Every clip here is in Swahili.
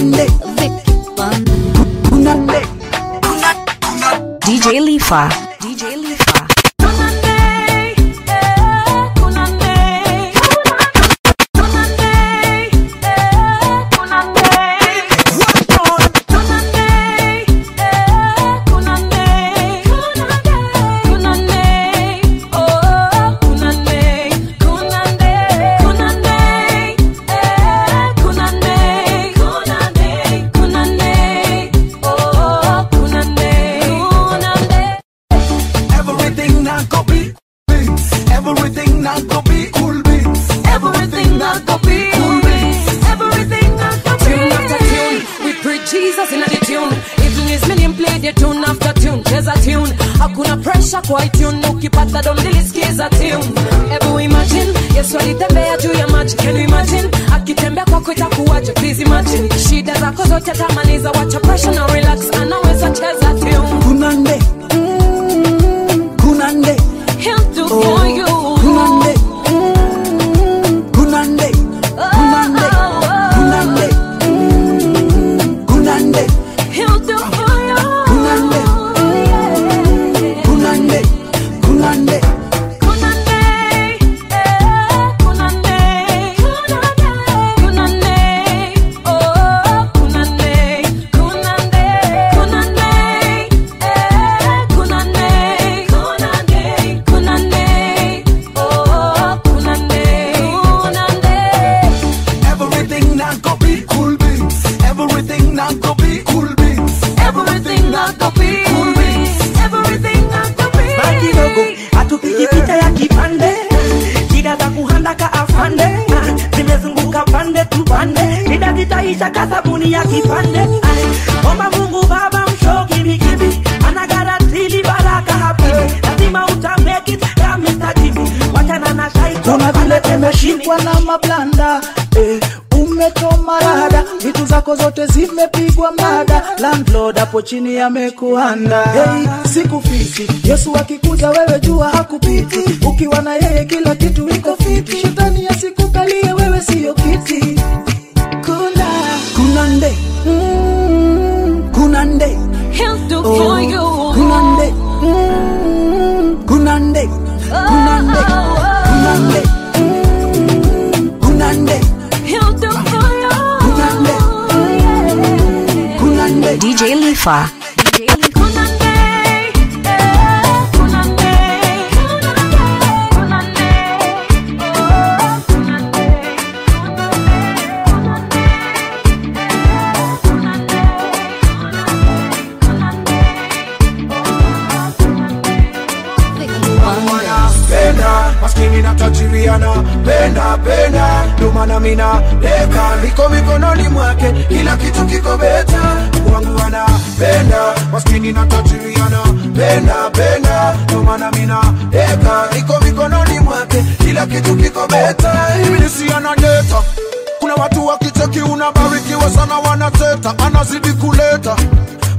kunande Vicky Banda. kunande DJ Lifa. DJ Lifa. Pressure kwa tune, ukipata dom dilisikiza tune. Ebu imagine, yes what Yesu alitembea juu ya maji, can you imagine? Akitembea kwako itakuwaje, please imagine. Shida zako zote tamaliza, wacha pressure na relax, ya kipande. Omba mungu baba baraka lazima utameki wachana na vile na mablanda eh, umechoma vitu zako zote zimepigwa mada. Hapo chini amekuanda hey, sikufiti yesu akikuza wewe jua hakupiti ukiwa na yeye kila kitu iko fiti kunande kunande kunande mm, kunande He'll do for you. kunande kunande DJ Lifa. DJ Lifa. Ndo maana mina leka niko mikononi mwake kila kitu kiko beta. Wangu anapenda maskini na tajiriana. Penda penda ndo maana mina leka niko mikononi mwake kila kitu kiko beta. Ibilisi analeta kuna watu wakicheki unabarikiwa sana wanateta anazidi kuleta.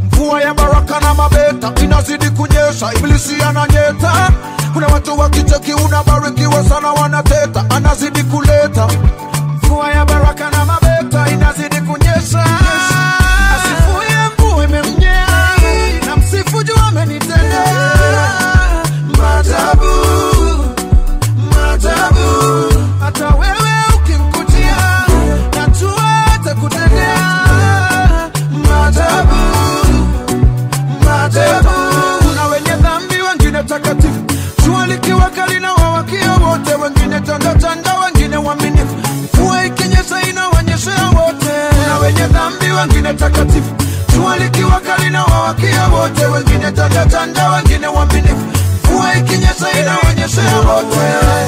Mvua ya baraka na mabeta inazidi kunyesha. Ibilisi ananyeta kuna watu wakicheki unabarikiwa sana wanateta anazidi kuleta. Mvua ya wengine takatifu. Jua likiwa kali na wawakia wote wengine tandatanda wengine waminifu, mvua ikinyesha inaonyeshea wote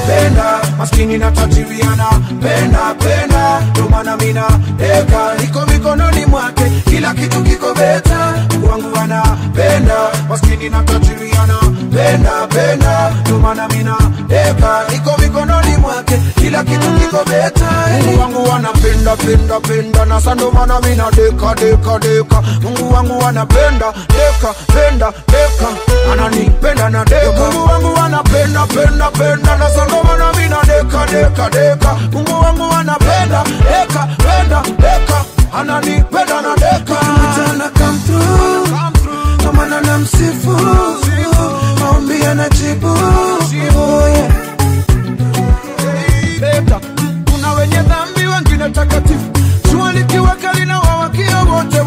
penda maskini na tajiriana. Penda penda ndo maana mina eka niko mikononi mwake kila kitu kiko beta. Wangu anapenda maskini na tajiriana. Penda penda ndo maana mina eka niko mikononi mwake kila kitu kiko beta Mungu wangu anapenda penda penda na sando maana mina deka deka deka. Mungu wangu anapenda deka penda deka. Ananipenda na deka. Mungu wangu anapenda penda penda na sando maana mina deka deka deka. Mungu wangu anapenda deka penda deka. Ananipenda na deka. Mchana come through. Ndo maana namsifu. Maombi yanajibu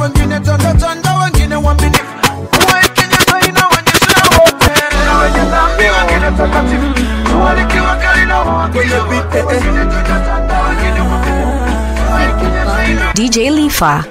wote wengine tandatanda wengine waaminifu mvua ikinyesha inawanyeshea wote kuna wenye dhambi wengine takatifu jua likiwaka linawawakia wote wengine tandatanda wengine waaminifu mvua ikinyesha ina DJ Lifa.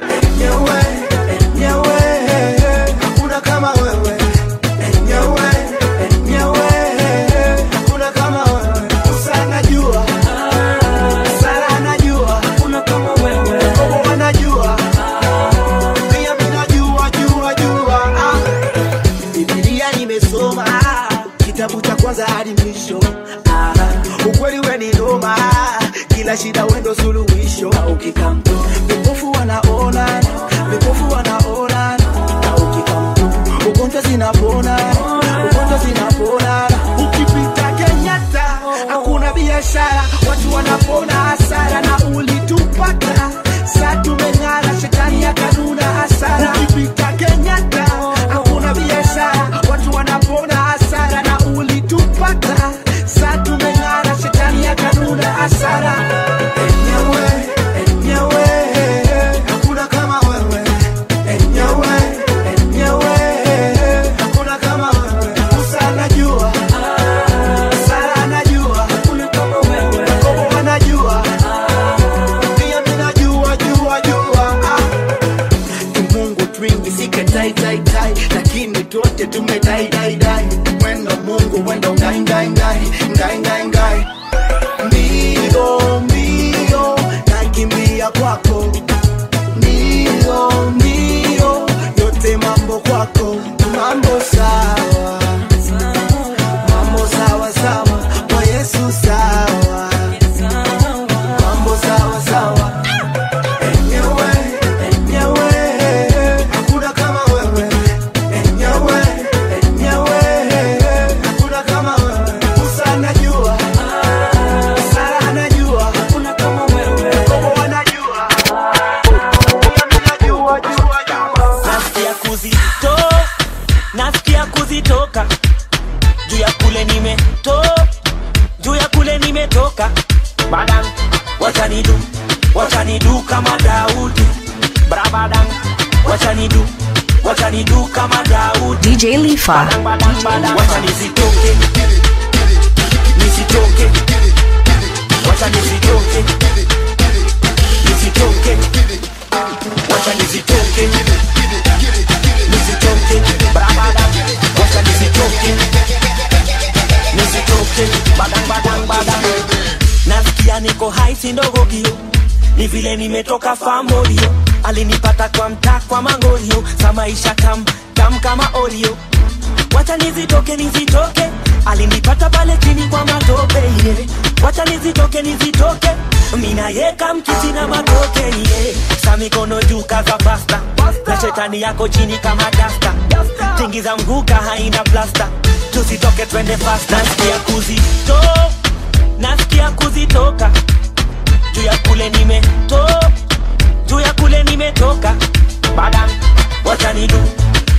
Shida suluhisho. Na ukikamtu mambo Badang nasikia niko hai si ndogo kio. Ni vile nimetoka famorio alinipata kwa mtaa kwa mangorio za maisha tam tam kama orio wacha nizitoke nizitoke. Alinipata pale chini kwa matope yeah. wacha nizitoke nizitoke. Mina yeka mkisi na matoke yeah. sa mikono juu kaza pasta. Na shetani yako chini kama dasta tingiza mguka haina plasta tusitoke twende fast. Nasikia kuzito nasikia kuzitoka. Juu ya kule nimeto juu ya kule nimetoka. Badam wachanidu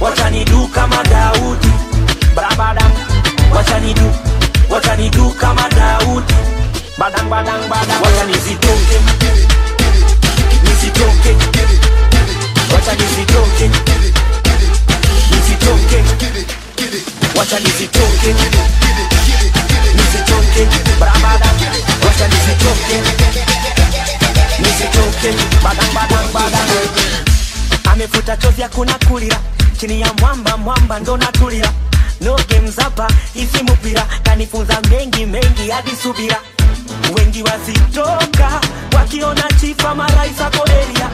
wachanidu kama daudi brabadam do? Come kama daudi badang badang badang What wachanizitoke nisitoke wacha nisitoke he wacha nisitoke nisitoke brabadam wacha nisitoke nisitoke badang badang badang. Amefuta chozi hakuna kulira. Chini ya mwamba mwamba ndo natulira hapa isi mupira kanifunza mengi mengi hadi subira. Wengi wazitoka wakiona chifa maraisako eria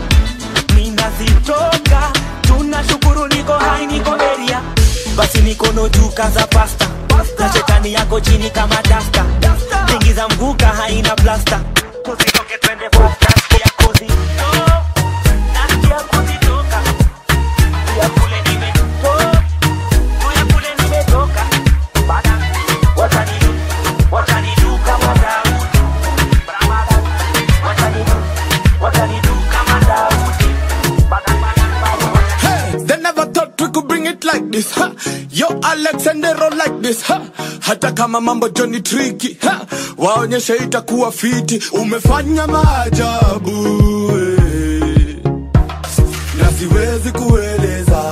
minazitoka tunashukuru niko hai niko eria. Basi mikono juu kaza pasta. Na shetani yako chini kama dasta tingiza mguka haina plasta Roll like this ha. Hata kama mambo joni tricky ha. Waonyeshe itakuwa fiti, umefanya maajabu eh. na siwezi kueleza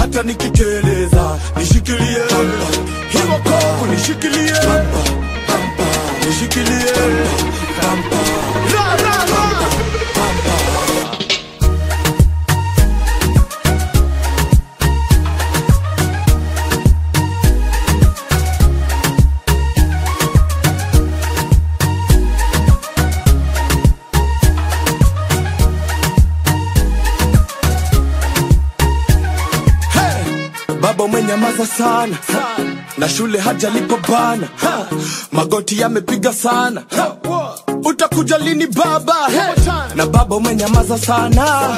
hata nikiteleza, nishikilie hivyo kovu, nishikilie nishikilie Baba sana na shule hajalipo bana ha! magoti yamepiga sana ha! utakuja lini baba hey! na baba umenyamaza sana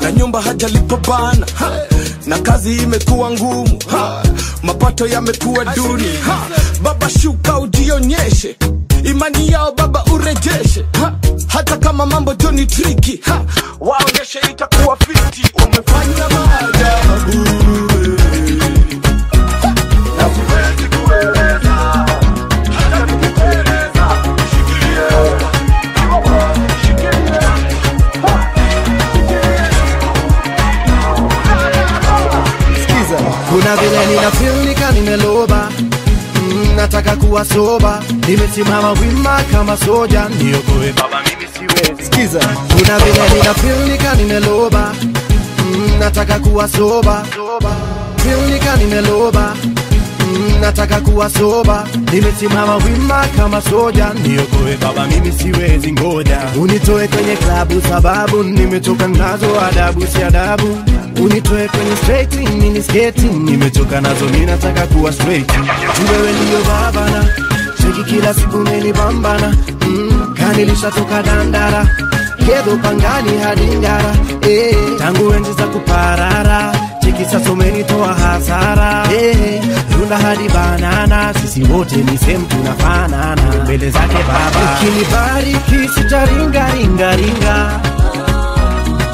na nyumba hajalipo bana na kazi imekuwa ngumu mapato yamekuwa duni baba shuka ujionyeshe imani yao baba urejeshe ha! hata kama mambo joni triki waonyeshe itakuwa fiti umefanya maajabu nimeloba mm, nataka kuwa soba, nimesimama wima kama soja, niokoe baba, mimi siwezi. Sikiza, kuna vile nina feel nika nimeloba mm, nataka kuwa soba, feel nika nimeloba Nataka kuwa soba, nimesimama wima kama soja, niokoe baba, mimi siwezi ngoja, unitoe kwenye klabu sababu nimetoka nazo adabu, si adabu, unitoe kwenye straight mini sketi, nimetoka nazo, mi nataka kuwa straight, wewe ndiyo babana, cheki kila siku menibambana, mm, kanilishatoka dandara. Kedo pangani hadi ngara. Eh, tangu enzi za kuparara cheki sasa umenitoa hasara. Eh, runda hadi banana sisi wote ni same tunafanana. Mbele zake baba. Ukinibariki sitaringaringaringa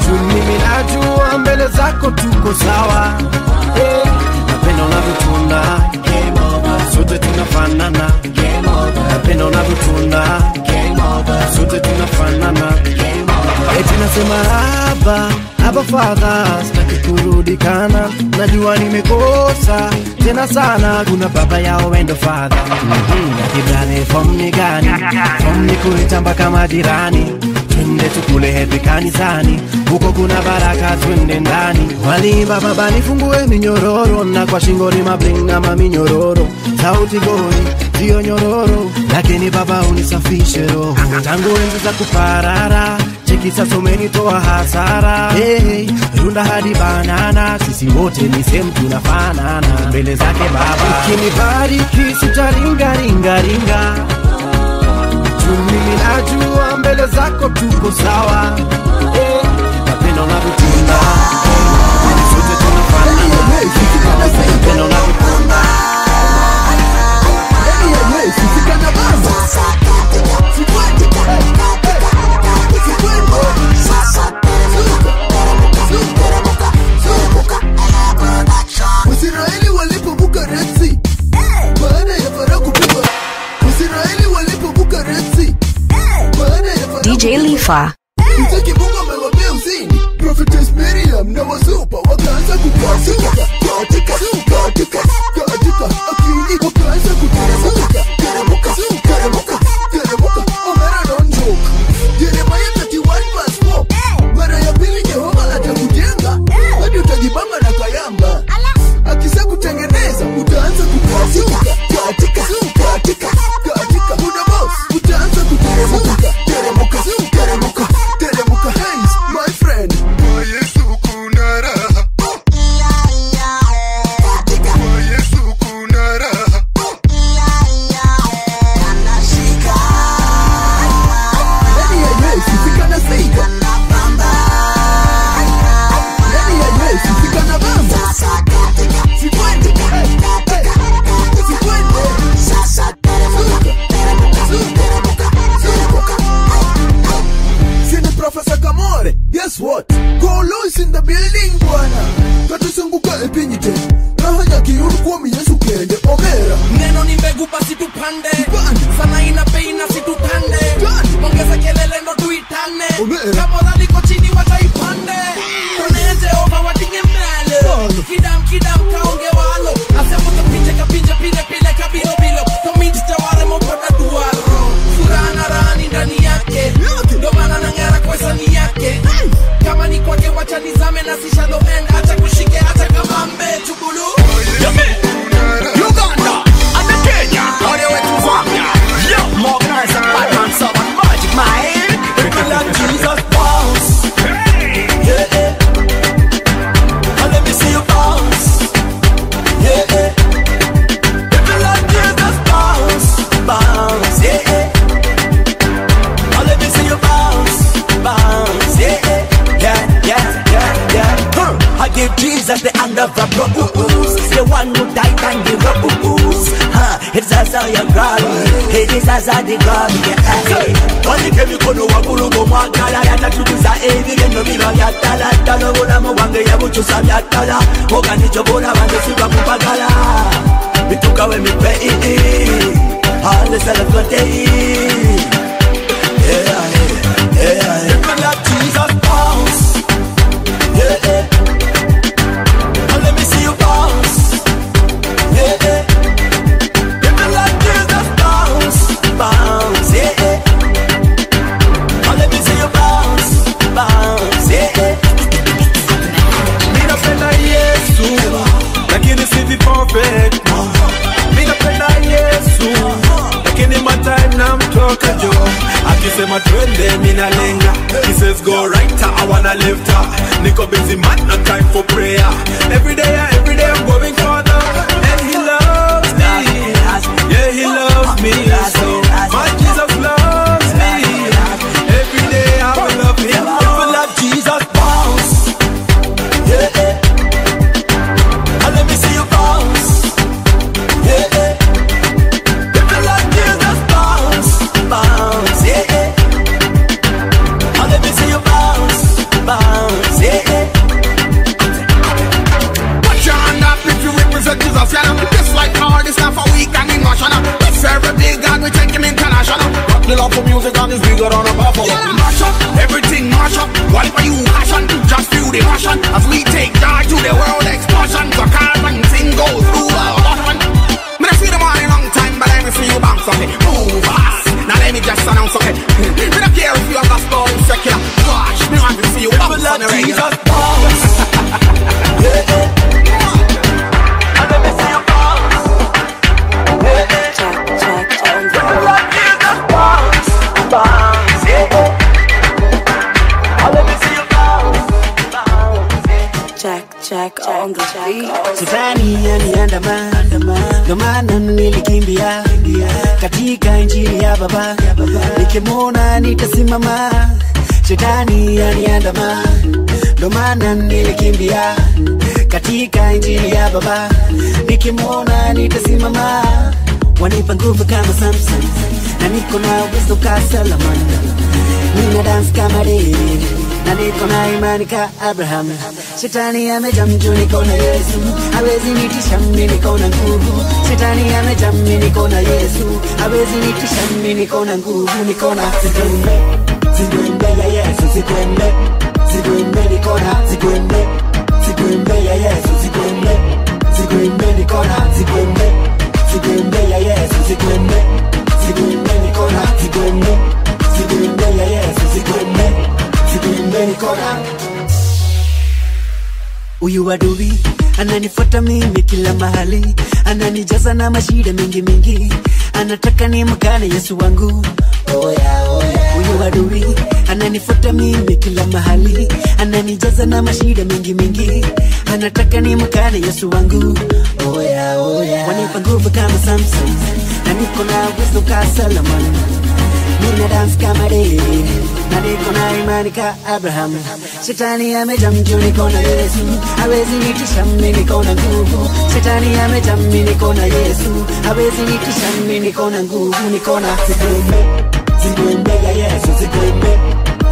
tu mimi najua mbele zako tuko sawa. Eh, napenda unavyotunda. Sote tunafanana. Napenda unavyotunda. Sote tunafanana. Eti nasema haba haba Father, sitaki kurudikana najua nimekosa tena sana. Kuna baba yao wendo fadha. Akibrane fom ni gani? Fom ni kuitamba kama jirani. Twende tukule hepi kanisani. Huko kuna baraka twende ndani. Walimba baba nifungue minyororo. Na kwa shingoni mabling na maminyororo. Sauti goli sio nyororo. Lakini baba unisafishe roho. Tangu enzi za kuparara cheki sasa umenitoa hasara. Hey, runda hadi banana. Sisi wote ni sehemu tunafanana. Mbele zake baba. Ukinibariki sitaringaringaringa tu mimi najua mbele zako tuko sawa. Hey, napenda unavyotunda sote tunafanana. Napenda unavyotunda Waisraeli DJ isaza digobye baligemi kono waggulu gomwagala yatatukuza ebigendo biba byattala ddala obulamu bwange yabukyusa byattala oganikyo bolaba ndesiba kupagala bitukawo emipei alesalakotei yeah, yeah, yeah. Akisema twende minalenga he says go right I wanna left niko busy man no time for prayer. Every day every day I'm going further. And he loves me. Yeah he loves me music is bigger than a buffalo. Yeah, mash up, everything mash up. What for you passion? Just nitasimama. Shetani yaniandama, ndo maana nilikimbia katika injili ya Baba, nikimwona nitasimama. Wanipa nguvu kama Samson, na niko na uwezo ka Solomon, nina dance kama David na niko na imani ka Abraham. Shetani ameja mjuu, niko na Yesu, hawezi nitisha mimi, niko na nguvu. Shetani ameja mimi, niko na Yesu, hawezi nitisha mimi, niko na nguvu, niko na zigwembe, zigwembe ya Yesu, zigwembe, zigwembe, niko na zigwembe, zigwembe ya Yesu, zigwembe, zigwembe, niko na zigwembe, zigwembe ya Yesu, zigwembe, zigwembe, niko na zigwembe, zigwembe ya Yesu, zigwembe, zigwembe, niko na Huyu adui ananifuata mimi kila mahali, ananijaza na mashida mingi mingi, anataka nimkane Yesu wangu. Oya, oya. Huyu adui ananifuata mimi kila mahali, ananijaza na mashida mingi mingi, anataka nimkane Yesu wangu. Oya. Wanipa nguvu kama Samson, na niko na uwezo kaa Solomon, na dance kama David na niko na imani ka Abraham. Shetani amejam juu niko na Yesu, hawezi nitisha mimi niko na nguvu. Shetani amejam mimi niko na Yesu, hawezi nitisha mimi niko na nguvu. Niko na zikuimbe. Zikuimbe ya Yesu, zikuimbe.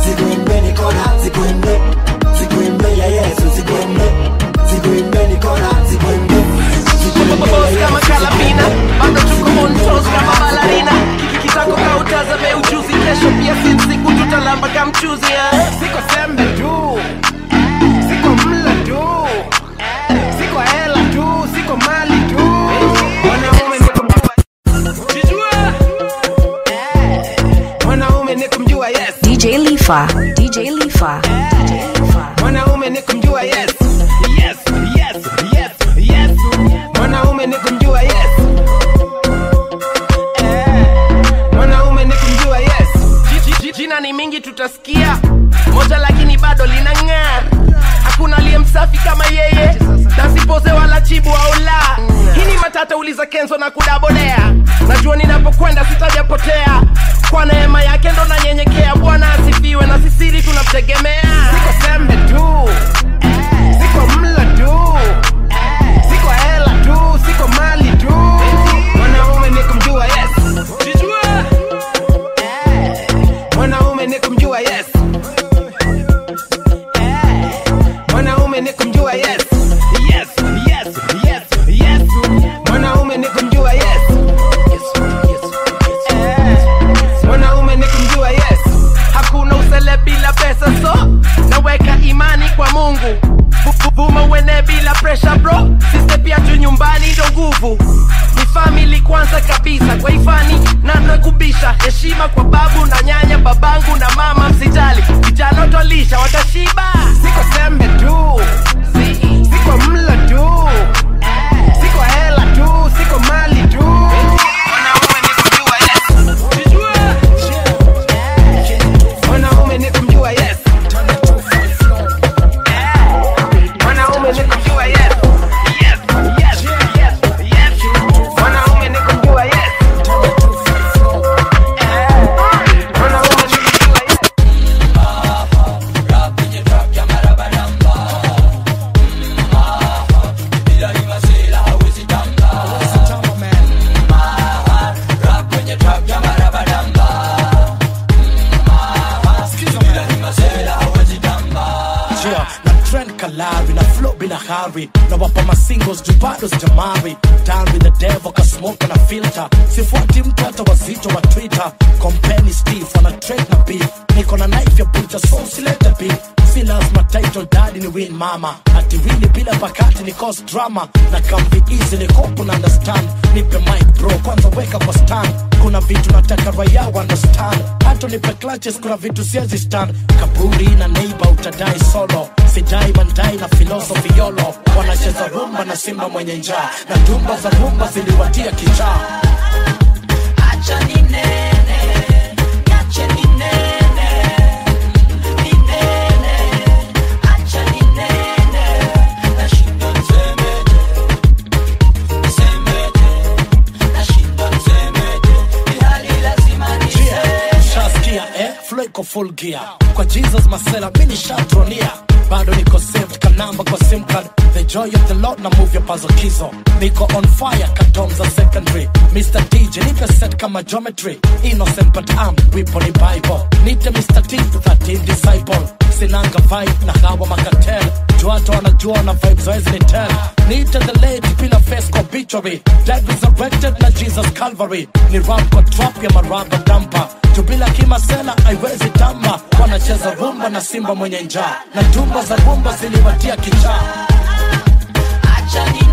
Zikuimbe niko na zikuimbe. Zikuimbe ya Yesu, zikuimbe. Zikuimbe niko na zikuimbe zikuimbe. Kama kalabina bado tuko on toes kama ballerina tutazame ujuzi kesho pia siku tutalamba kamchuzi eh. siko sembe tu. Siko mla tu. Siko hela tu. Siko mali tu. Mwanaume nikumjua mwanaume nikumjua yes. DJ Lifa. DJ Lifa. DJ Lifa mwanaume nikumjua yes. Tutasikia moja lakini bado linang'aa hakuna aliye msafi kama yeye. Nasipoze wala chibu au la. Hii ni matata uliza kenzo na kudabodea. Najua ninapokwenda sitajapotea. Kwa neema yake ndo nanyenyekea. Bwana asifiwe na sisiri tunamtegemea siko sembe tu. Siko mlo tu cima com a. drama. Na kambi easy ni hope na understand. Nipe mic bro kwanza weka kwa stand. Kuna vitu nataka raya understand. Hata nipe clutches kuna vitu siezi stand. Kaburi na neighbor utadai solo. Sidai mandai na philosophy yolo. Wanacheza rumba na simba mwenye njaa. Na tumba za rumba ziliwatia kichaa gear kwa jesus masela mini nishatronia. Bado niko saved kanamba kwa sim card the joy of the lord na move ya pazokizo niko on fire katom za secondary. Mr dj nipe set kama geometry. Innocent but I'm wipo ni bible. Nite mr t 13 disciple. Sinanga vibe na hawa makatel juato wanajua na vibe zoezi ni tel nite the lady bila face obituary dead resurrected na jesus calvary. Ni rap kwa trap ya maraba dampa jubila kimasela aiwezi tamba wanacheza rumba na simba mwenye njaa. Na tumba za rumba ziliwatia kichaa Acha ninene,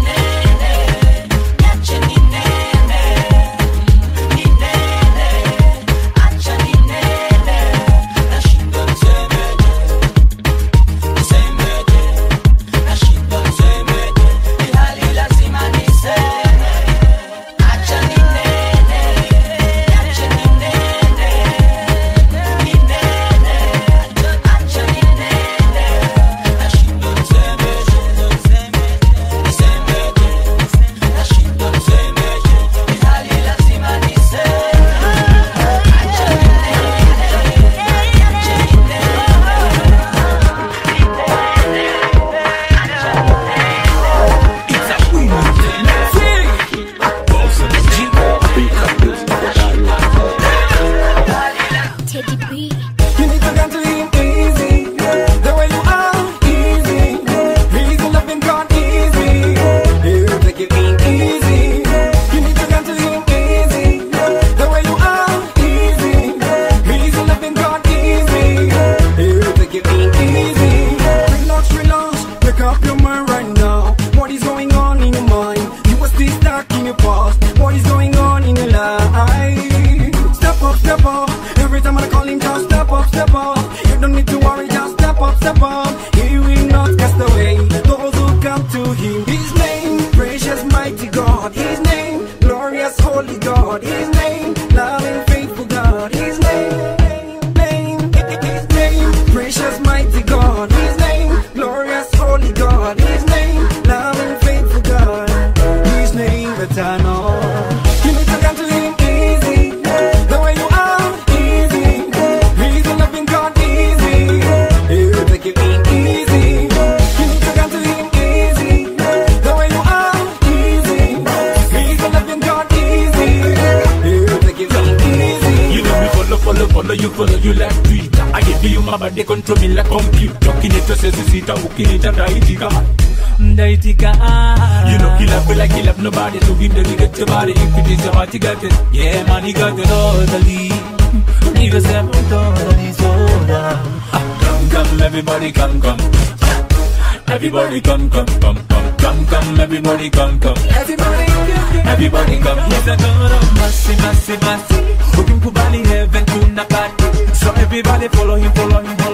everybody follow him follow him follow him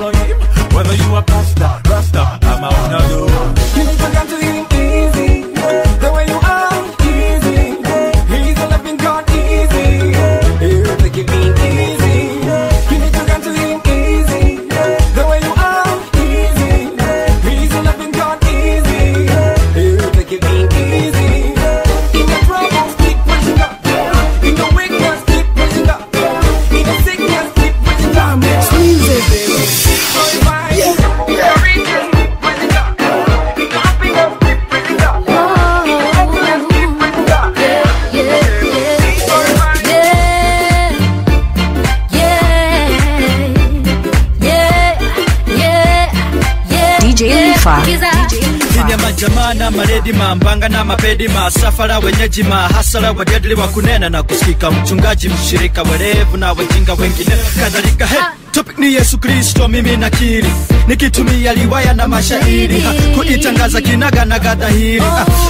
mambanga na mapedi masafara wenyeji mahasara wajadili wa kunena na kusikika. Mchungaji mshirika werevu na wajinga wengine. Kadhalika he topic ni yesu kristo mimi nakiri. Nikitumia liwaya na mashairi ha, kuitangaza kinaga na gadhahiri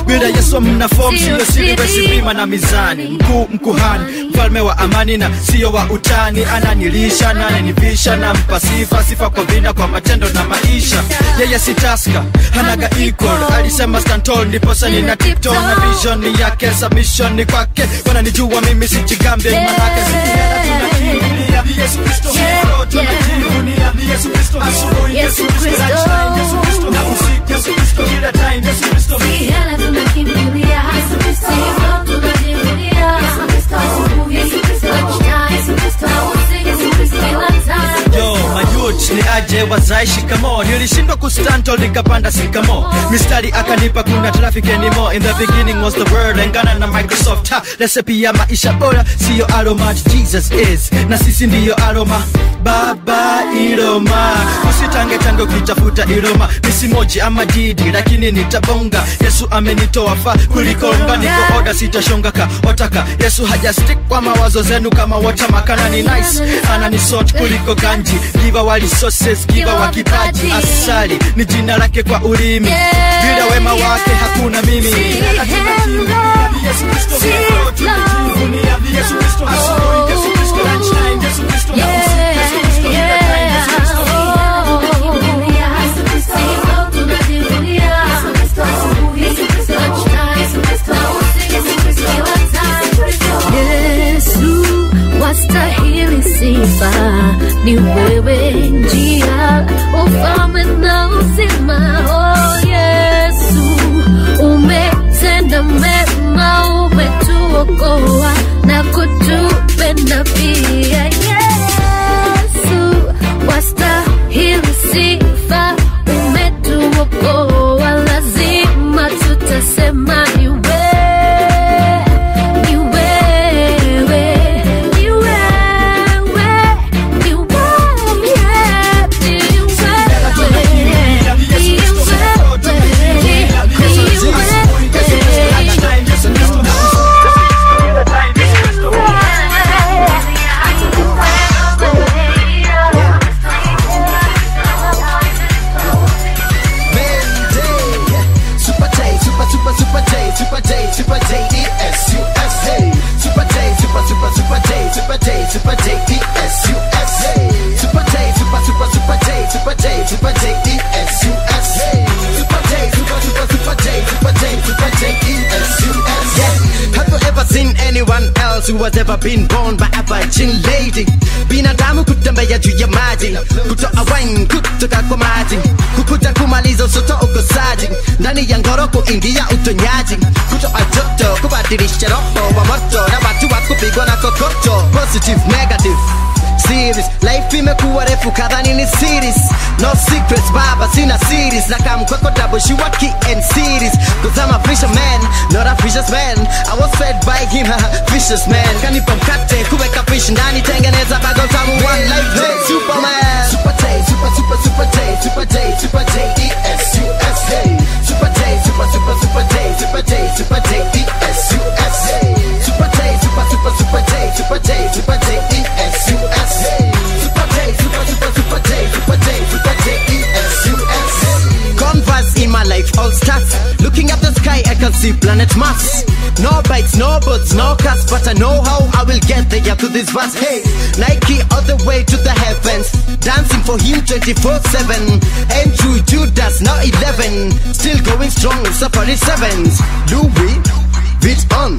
bila yesu mna fom siyo siri na mizani. Mkuu mkuhani mfalme wa amani na siyo wa utani. Ananilisha nanenivisha nampa sifa sifa kwa vina kwa matendo na maisha. Yeye si taska hanaga equal alisema stand tall, ndiposa nina tipto na vision yake submission ni kwake. Wananijua mimi sijigambe manake zikiana tunakimbilia yesu kristo hero tunajivunia ni yesu kristo asubuhi. Yesu kristo yesu kristo na usiku. Yesu kristo kila time. Yesu kristo aje wazai shikamo nilishindwa kustanto nikapanda sikamo mistari akanipa kuna traffic anymore. In the beginning was the word engana na microsoft. Ha recipe ya maisha bora siyo aroma jesus is. Na sisi ndiyo aroma. Baba iroma. Usitange tange ukitafuta iroma. Misimoji ama didi lakini nitabonga. Yesu amenitoa fa mba niko oda sitashonga ka otaka yesu hajastik kwa mawazo zenu kama watamakana ni nice. Ananisot kuliko ganji giva wali soses giva wa kipaji asali ni jina lake kwa ulimi bila wema wake hakuna mimi Yesu wastahili sifa, ni wewe njia, ufalme na uzima. Oh Yesu, umetenda mema, umetuokoa na kutupenda pia. Yesu wastahili who has ever been born by a virgin lady? Binadamu kutembea juu ya maji, kutoa wine kutoka kwa maji, kukuja kumaliza usoto ukosaji, ndani ya ngoro kuingia utonyaji, kutoa joto kubadilisha roho wa moto na watu wa kupigwa na kokoto, positive negative series. Life imekuwa refu kadhani ni series. No secrets baba sina series. Na kamkweko she work and series. Cause I'm a fisherman. Not a fisher's man I was fed by him fisher's man kanipa mkate kuweka fish ndani tengeneza bago tamu one life day. Superman. Super day super super super day super day super day E S U S J super day super super super day super day super J E S U S J super J super super super J super J super J E S U S. Super J super super super J super J super J E S U S. Converse in my life all starts looking at the sky I can see planet Mars. No bikes no boats no cars but I know how I will get there to this verse hey Nike all the way to the heavens. Dancing for him 24-7 Andrew Judas now 11 still going strong safari sevens. Louis beat on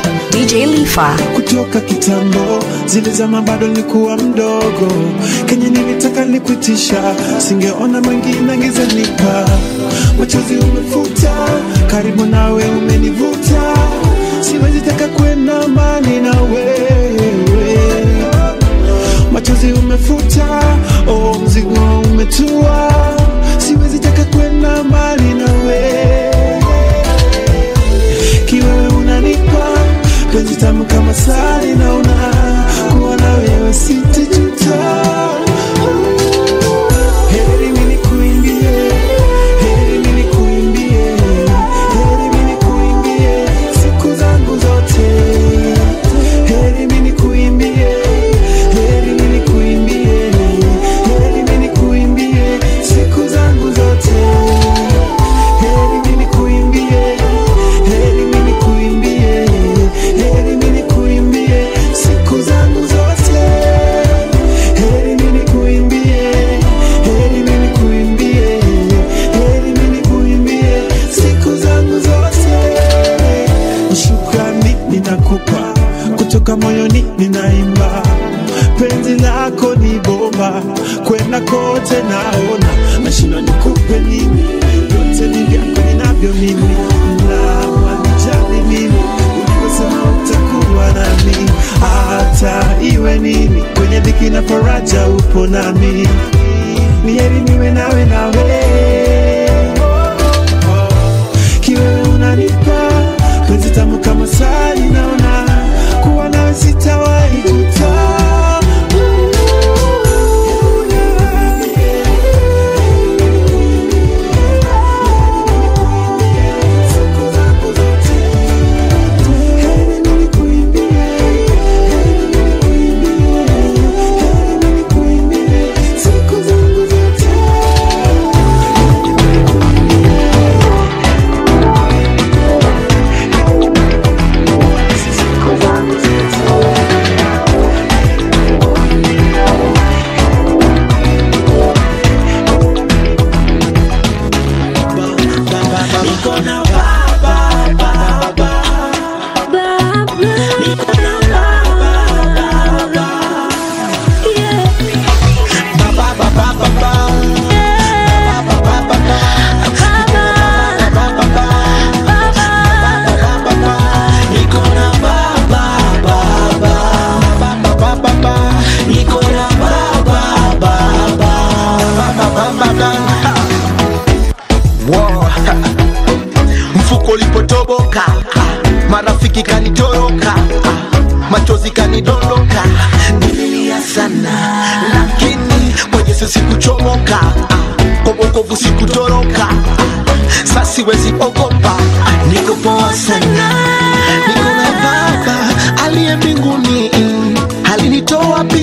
DJ Lifa. kutoka kitambo zilizama, bado nilikuwa mdogo. Kenye nilitaka nikuitisha singeona mwingine angezanipa machozi umefuta karibu nawe umenivuta. Siwezi taka kwenda mbali na wewe. Machozi umefuta oh, mzigo umetua. Siwezi taka kwenda mbali na wewe tamu kama sali naona kuwa na wewe sitajuta kutoka moyoni ninaimba. Penzi lako ni bomba. Kwenda kote naona. Nashindwa nikupe nini yote ni vyako ninavyo mimi. Na wanijali mimi. Ulivyosema utakuwa nami hata iwe nini. Kwenye dhiki na faraja upo nami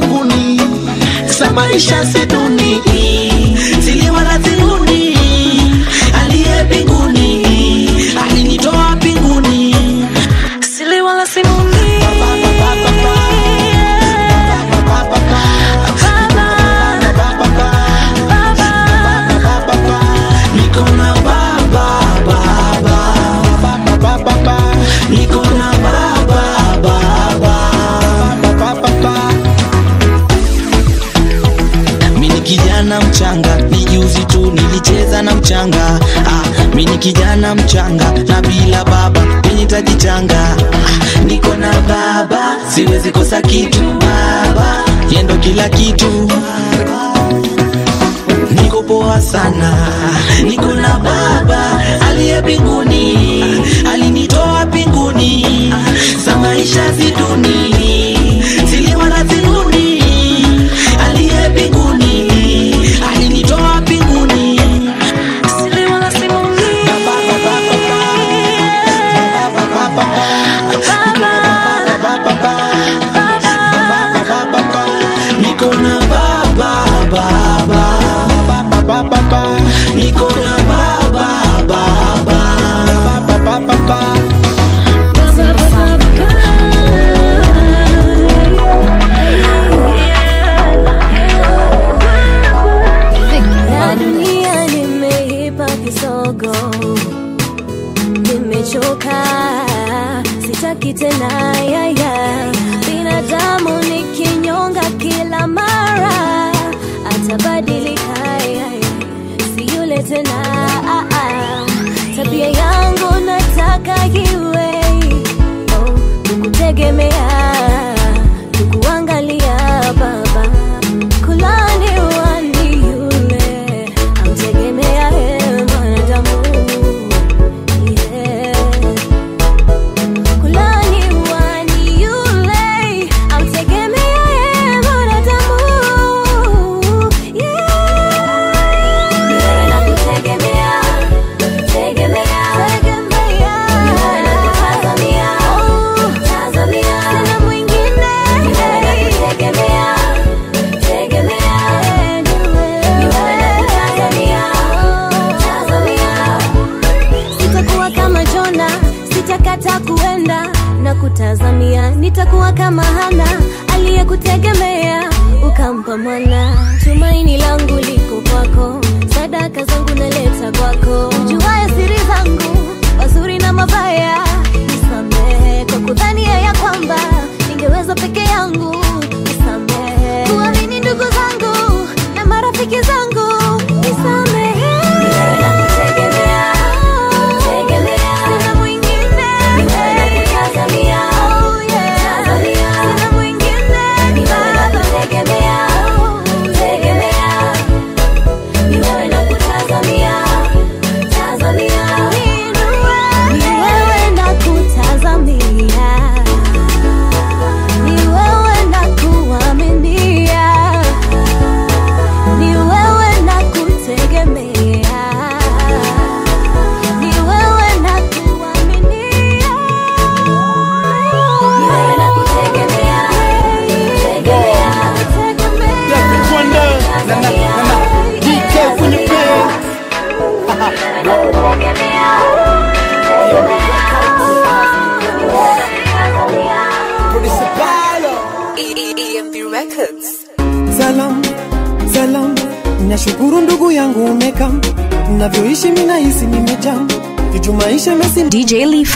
mbinguni. Sa maisha si duni na mchanga na bila baba mimi tajichanga. Niko na baba siwezi kosa kitu. Baba yendo kila kitu. Niko poa sana. Niko na baba aliye binguni alinitoa binguni za maisha ziduni ziliwa na aliye tena yaya. Binadamu ni kinyonga kila mara, atabadilika yaya, si yule tena. ah, ah. Tabia yangu nataka iwe oh, kukutegemea,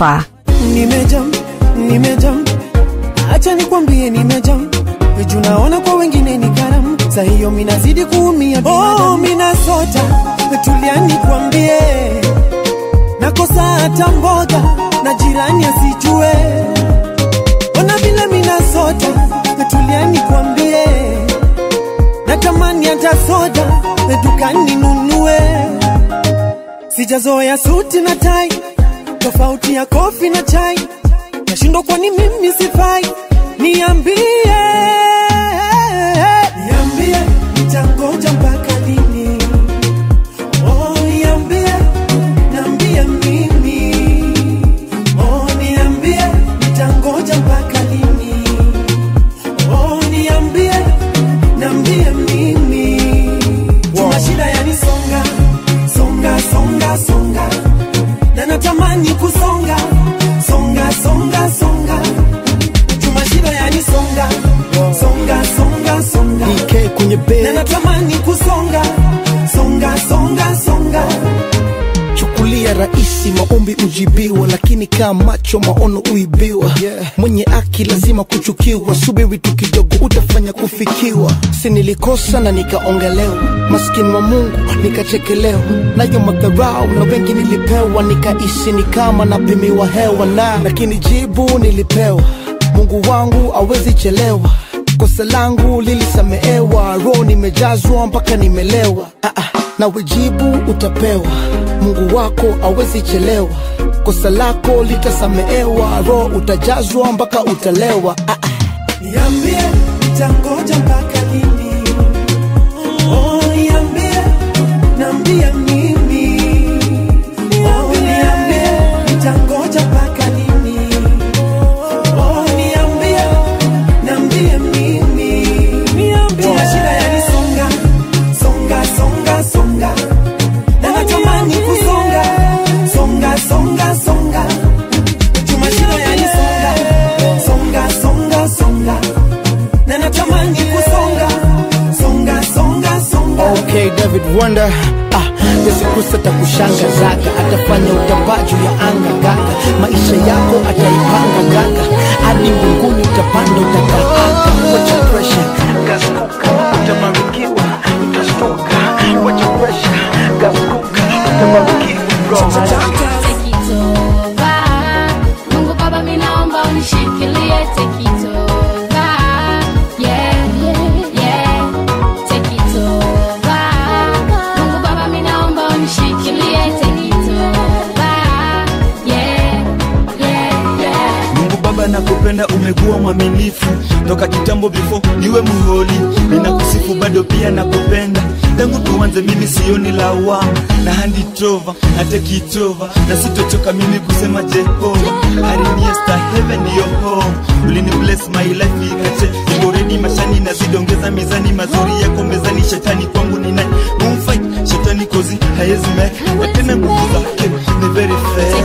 Lifa. nimejam, nimejam, acha nikwambie nimejam, viju naona kwa wengine ni karam, sa hiyo minazidi kuumia oh, minasota tulia nikwambie, nakosa hata mboga na jirani asijue, ona vile minasota tulia nikwambie. Natamani hata soda dukani nunue, sijazoea suti na tai, tofauti ya kofi na chai, nashindwa kwani mimi sifai, niambie rahisi maombi ujibiwa lakini kaa macho maono uibiwa yeah. mwenye aki lazima kuchukiwa subiri tu kidogo utafanya kufikiwa. Si nilikosa na nikaongelewa maskini wa mungu nikachekelewa. Nayo madharau na wengi nilipewa nikaishi ni kama napimiwa hewa na lakini jibu nilipewa. Mungu wangu awezi chelewa kosa langu lilisamehewa. Roho nimejazwa mpaka nimelewa. Ah, ah, nawe wejibu utapewa. Mungu wako awezi chelewa. Kosa lako litasamehewa. Roho utajazwa mpaka utalewa. Ah, ah. Niambie, nitangoja mpaka lini? Oh, niambie, naambia david wonder. Ah, yesu kristo atakushangazaga atafanya utapaji ya anga gaga. Maisha yako ataipanga gaga. Hadi mbinguni utapanda utakaaga wacha presha gaskuka utabarikiwa utastoka wacha presha gaskuka utabarikiwa baba nakupenda umekuwa mwaminifu. Toka kitambo before niwe muholi. Ninakusifu bado pia nakupenda tangu tuanze mimi sioni lawama na handi tova na tekitova na sitochoka mimi kusema jehova. Ariniesta heaven yoho home ulini bless my life ikache. Iboreni mashani na zidongeza mizani. Mazuri yako mezani shetani kwangu ni nani? Mumfight shetani kozi hayezi make. Na tena nguvu zake ni very fair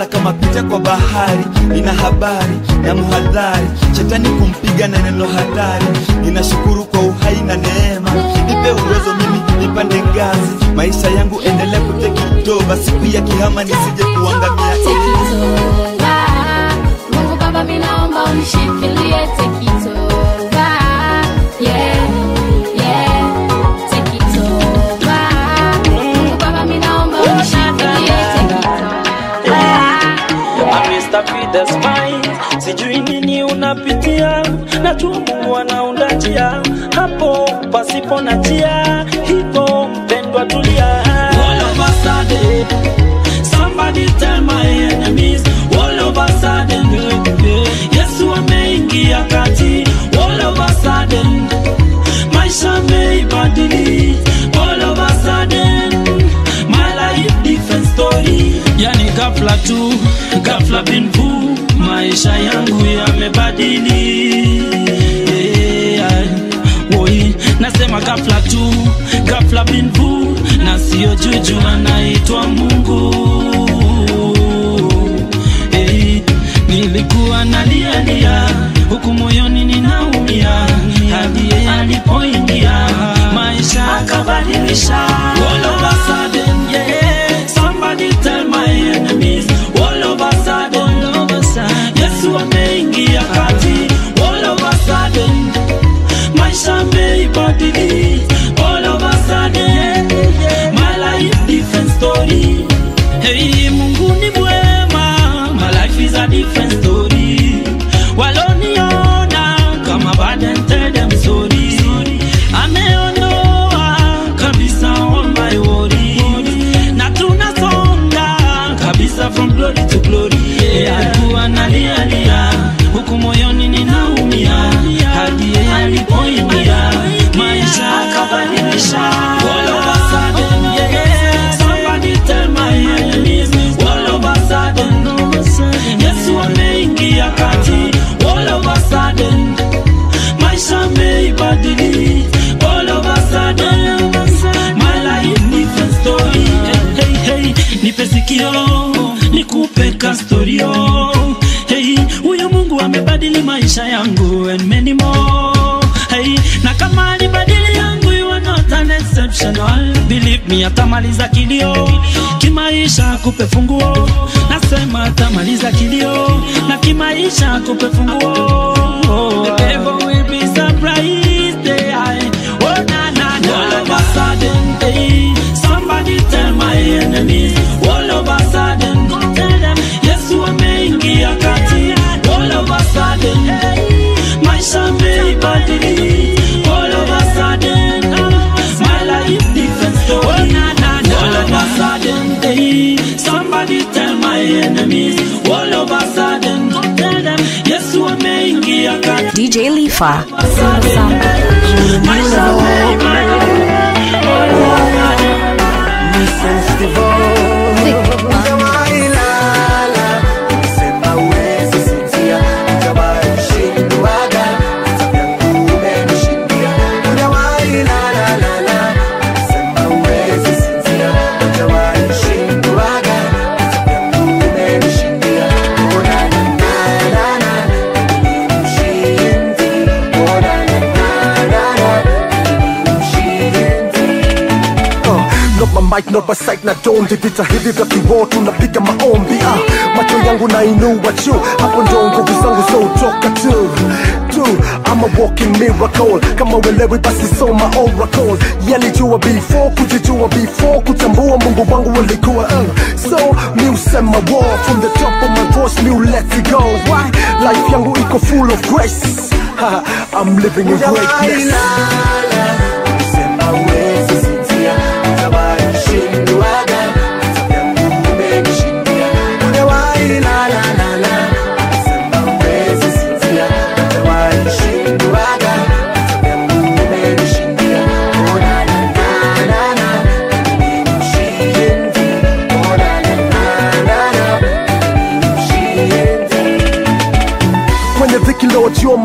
nitajikaza kama pita kwa bahari nina habari na muhadhari. Shetani kumpiga na neno hatari. Ninashukuru kwa uhai na neema. Nipe uwezo mimi nipande gazi maisha yangu endelea kutekitoba siku ya kihama nisije kuangamia. Mungu Baba, mimi naomba unishikilie. Smile. Sijui nini unapitia, na tu Mungu anaunda hapo pasipo na njia, hivyo mpendwa, tulia. All of a sudden, somebody tell my enemies, all of a sudden, Yesu ameingia kati, all of a sudden, maisha ameibadili, ghafla tu, ghafla bin vu, maisha yangu yamebadili. Woi, nasema ghafla tu, ghafla bin vu, na sio juju, anaitwa Mungu. Hey, nilikuwa nalialia huku moyoni ninaumia hadi alipoingia. Maisha akabadilisha. A sudden yeah ameingia kati all of a sudden maisha ameibadili nikupe Storio. hey, huyu mungu amebadili maisha yangu and many more. Hey, na kama alibadili yangu you are not an exceptional. Believe me atamaliza kilio. Kimaisha kupe funguo. Nasema atamaliza kilio. Na kimaisha kupe funguo. The devil will be surprised. Hey, oh na na na all of a sudden hey, somebody tell my enemies DJ Lifa. maisha mic, not by sight, na don't vita hivi vya kiroho tunapiga maombi ah. Macho yangu na nainua juu, hapo ndo nguvu zangu zotoka tu tu a walking miracle, kama uelewi basi soma oracle. Yalijua before kujijua before kutambua Mungu wangu walikuwa uh. So mi usema war from the top of my voice, mi let it go. Why? Life yangu iko full of grace. I'm living in greatness. Kwenye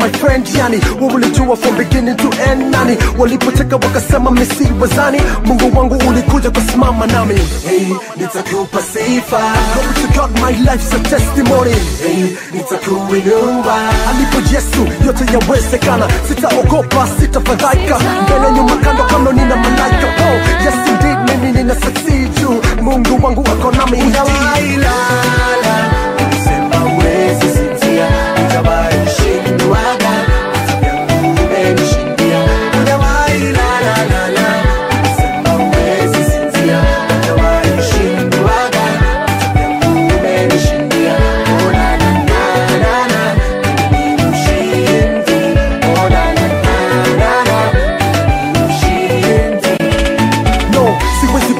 my friend yani wewe ulijua from beginning to end nani. Walipoteka wakasema misi wazani. Mungu wangu ulikuja kusimama nami. Hey, nitakupa sifa. Glory to God my life's a testimony. Hey, nitakuinua alipo Yesu yote yawezekana. Sitaogopa sitafadhaika. Mbele nyuma kando kando nina malaika. Oh, yes indeed mimi nina succeed you Mungu wangu ako nami. Indeed no siwezi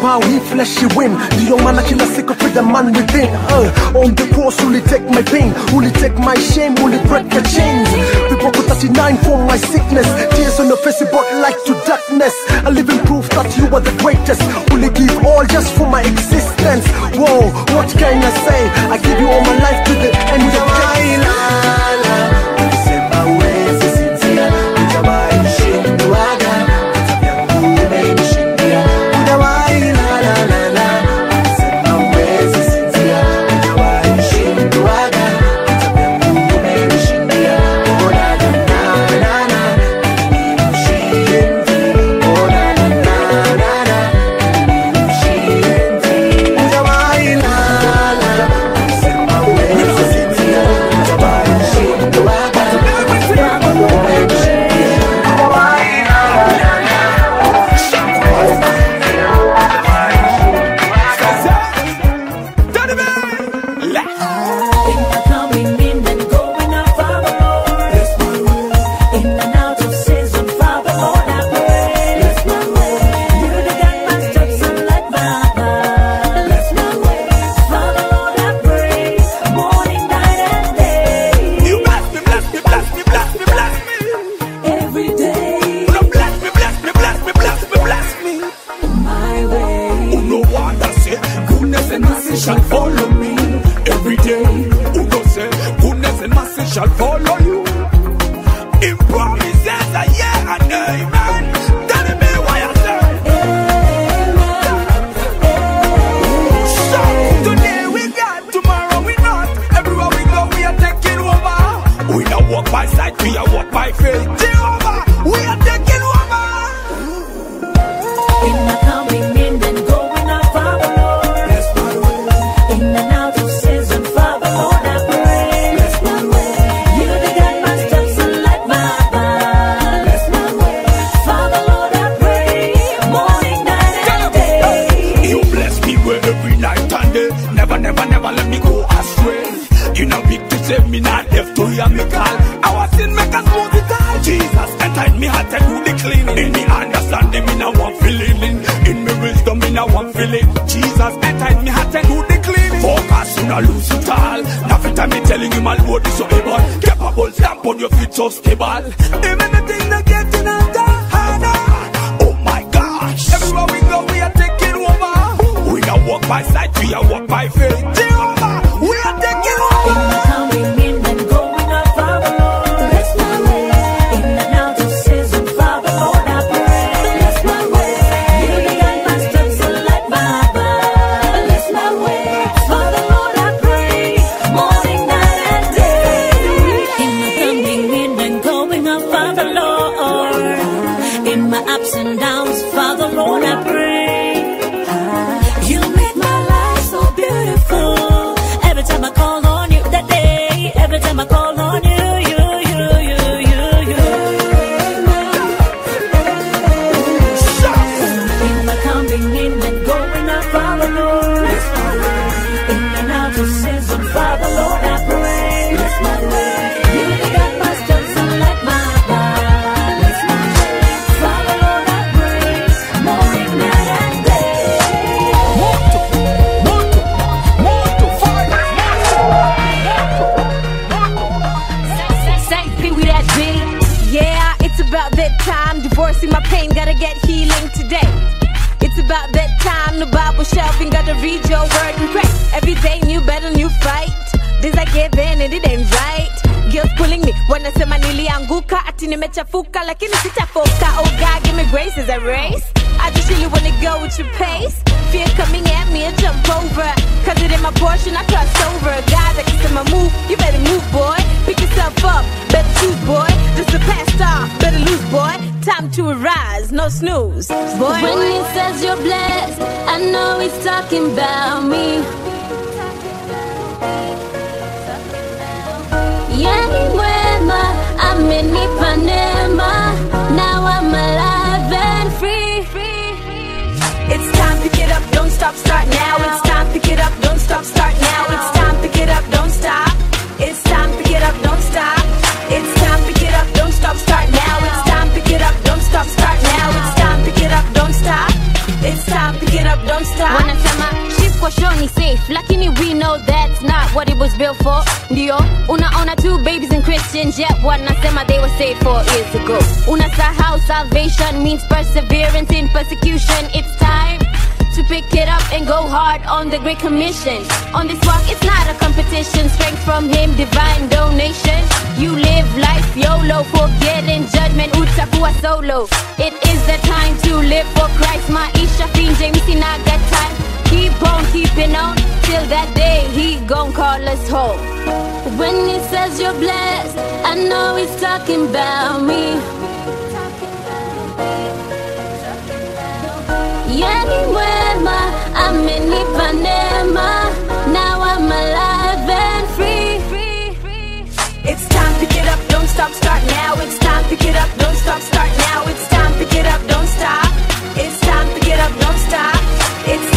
bow hii flesh you win ndiyo maana siku for the man within uh, on the cross uli take my pain. Uli take my shame uli break the chains. People put 39 for my sickness. Tears on your face brought light to darkness. A living proof that you are the greatest. Uli give all just for my existence. Whoa what can I say? I give you all my life to the end of days Every are on nilianguka, ati nimechafuka, lakini sitafoka. Oh God, give me grace as I race. I just really wanna go with your pace. Fear coming at me and jump over. Cause it in my portion, I cross over. God, I can my move, you better move, boy. Pick yourself up, better choose, boy. This the past star, better lose, boy. Time to arise, no snooze, boy. When he says you're blessed, I know he's talking about me. Yani wema, Now I'm alive and free. It's time to get up, don't stop, start now. It's time to get up, don't stop, start now. It's time to get up, don't stop. It's time to get up, don't stop. It's time to get up, don't stop, start now. It's time to get up, don't stop, start now. It's time to get up, don't stop. It's time to get up, don't stop. For ni safe. Lakini we know that's not what it was built for. Ndio unaona two babies in christians yet wanasema they were saved four years ago. Unasahau salvation means perseverance in persecution. It's time to pick it up and go hard on the great commission. On this walk it's not a competition. Strength from him divine donation. You live life yolo forgetting judgment utakuwa solo. It is the time to live for christ. Maisha finje misinaga time keep on keeping on till that day he gon' call us home When he says you're blessed, I know he's talking about me. Yani wema, amenipa neema. Now I'm alive and free. It's time to get up, don't stop, start now. It's time to get up, don't stop, start now. It's time to get up, don't stop. It's time to get up, don't stop. It's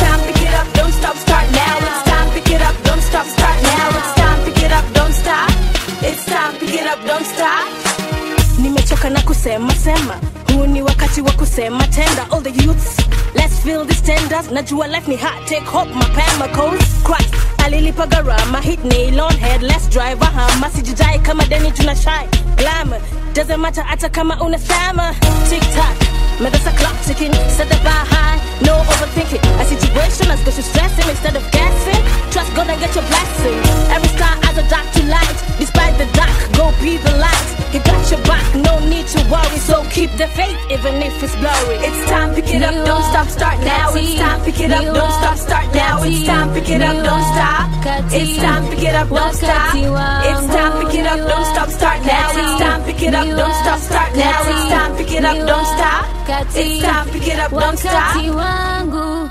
kusema sema. Huu ni wakati wa kusema tenda all the youths. Let's feel this tenders. Najua life ni hot take hope mapema cause christ alilipa gharama. Hit nail on head let's drive ahama sijidai kama deni tuna shy glamour doesn't matter hata kama una tick tock Man, that's a clock ticking, set the bar high, no overthinking. A situation has got you stressing instead of guessing. Trust God and get your blessing. Every star has a dark to light. Despite the dark, go be the light. He got your back, no need to worry. So keep the faith, even if it's blurry. It's time to get up, don't stop, start now. It's time to get up, don't stop, start now. It's time to get up, don't stop. It's time to get up, don't stop. It's time to get up, don't stop, start now. It's time, pick it up, don't stop, start now. It's time, pick it up, don't stop wakati, wakati wangu